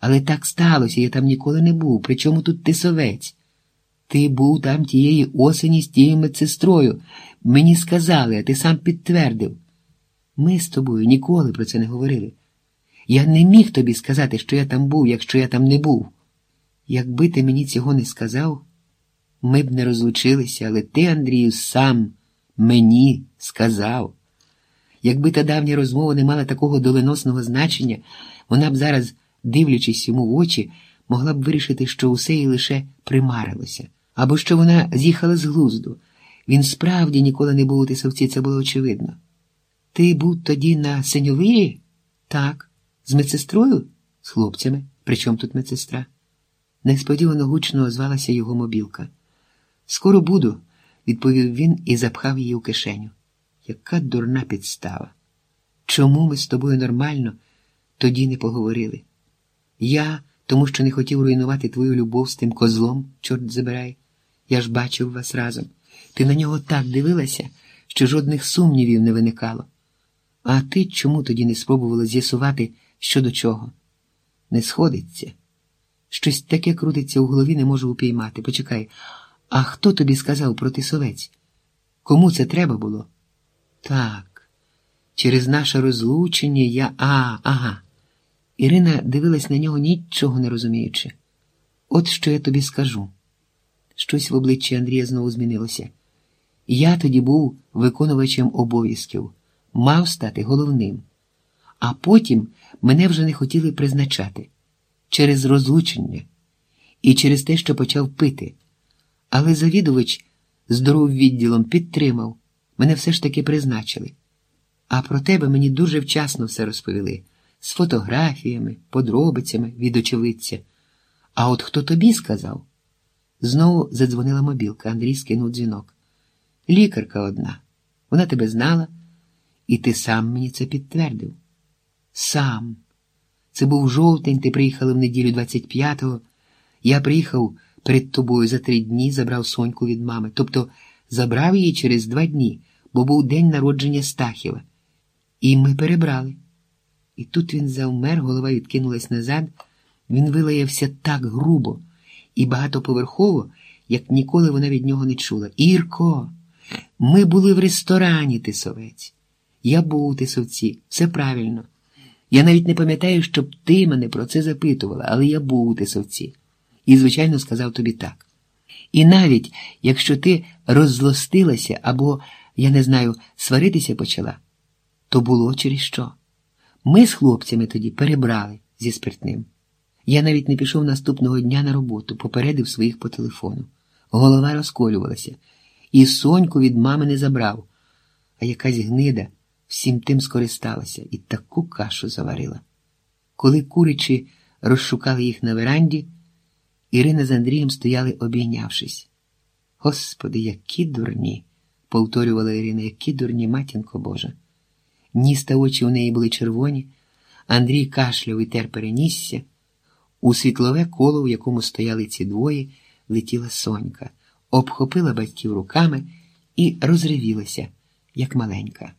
Але так сталося, я там ніколи не був. Причому тут тисовець? Ти був там тієї осені з тією медсестрою. Мені сказали, а ти сам підтвердив. Ми з тобою ніколи про це не говорили. Я не міг тобі сказати, що я там був, якщо я там не був. Якби ти мені цього не сказав, ми б не розлучилися, але ти, Андрію, сам мені сказав. Якби та давня розмова не мала такого доленосного значення, вона б зараз, дивлячись йому в очі, могла б вирішити, що усе їй лише примарилося, або що вона з'їхала з глузду. Він справді ніколи не був у тисовці, це було очевидно. Ти був тоді на синьовирі? Так. З медсестрою? З хлопцями. Причому тут медсестра? Несподівано гучно озвалася його мобілка. Скоро буду, відповів він і запхав її у кишеню. Яка дурна підстава. Чому ми з тобою нормально тоді не поговорили? Я, тому що не хотів руйнувати твою любов з тим козлом, чорт забирай. Я ж бачив вас разом. Ти на нього так дивилася, що жодних сумнівів не виникало. А ти чому тоді не спробувала з'ясувати, що до чого? Не сходиться. Щось таке крутиться у голові, не можу упіймати. Почекай, а хто тобі сказав про тисовець? Кому це треба було? Так, через наше розлучення я. А, ага. Ірина дивилась на нього нічого не розуміючи. От що я тобі скажу. Щось в обличчі Андрія знову змінилося. Я тоді був виконувачем обов'язків, мав стати головним. А потім мене вже не хотіли призначати через розлучення і через те, що почав пити. Але завідувач здоров відділом підтримав, мене все ж таки призначили. А про тебе мені дуже вчасно все розповіли з фотографіями, подробицями від очевидця. А от хто тобі сказав? Знову задзвонила мобілка, Андрій скинув дзвінок. Лікарка одна. Вона тебе знала, і ти сам мені це підтвердив. Сам. Це був жовтень, ти приїхала в неділю 25-го. Я приїхав перед тобою за три дні, забрав соньку від мами. Тобто забрав її через два дні, бо був день народження Стахіва. І ми перебрали. І тут він завмер, голова відкинулась назад. Він вилаявся так грубо і багатоповерхово, як ніколи вона від нього не чула. Ірко, ми були в ресторані, Тисовець. Я був у Тисовці, все правильно. Я навіть не пам'ятаю, щоб ти мене про це запитувала, але я був у Тисовці. І, звичайно, сказав тобі так. І навіть якщо ти роззлостилася або, я не знаю, сваритися почала, то було через що. Ми з хлопцями тоді перебрали зі спиртним. Я навіть не пішов наступного дня на роботу, попередив своїх по телефону. Голова розколювалася, і соньку від мами не забрав, а якась гнида всім тим скористалася і таку кашу заварила. Коли куричі розшукали їх на веранді, Ірина з Андрієм стояли, обійнявшись. Господи, які дурні, повторювала Ірина, які дурні, матінко Божа. Ніс та очі у неї були червоні, Андрій кашляв і тер перенісся. У світлове коло, в якому стояли ці двоє, летіла сонька, обхопила батьків руками і розривілася, як маленька.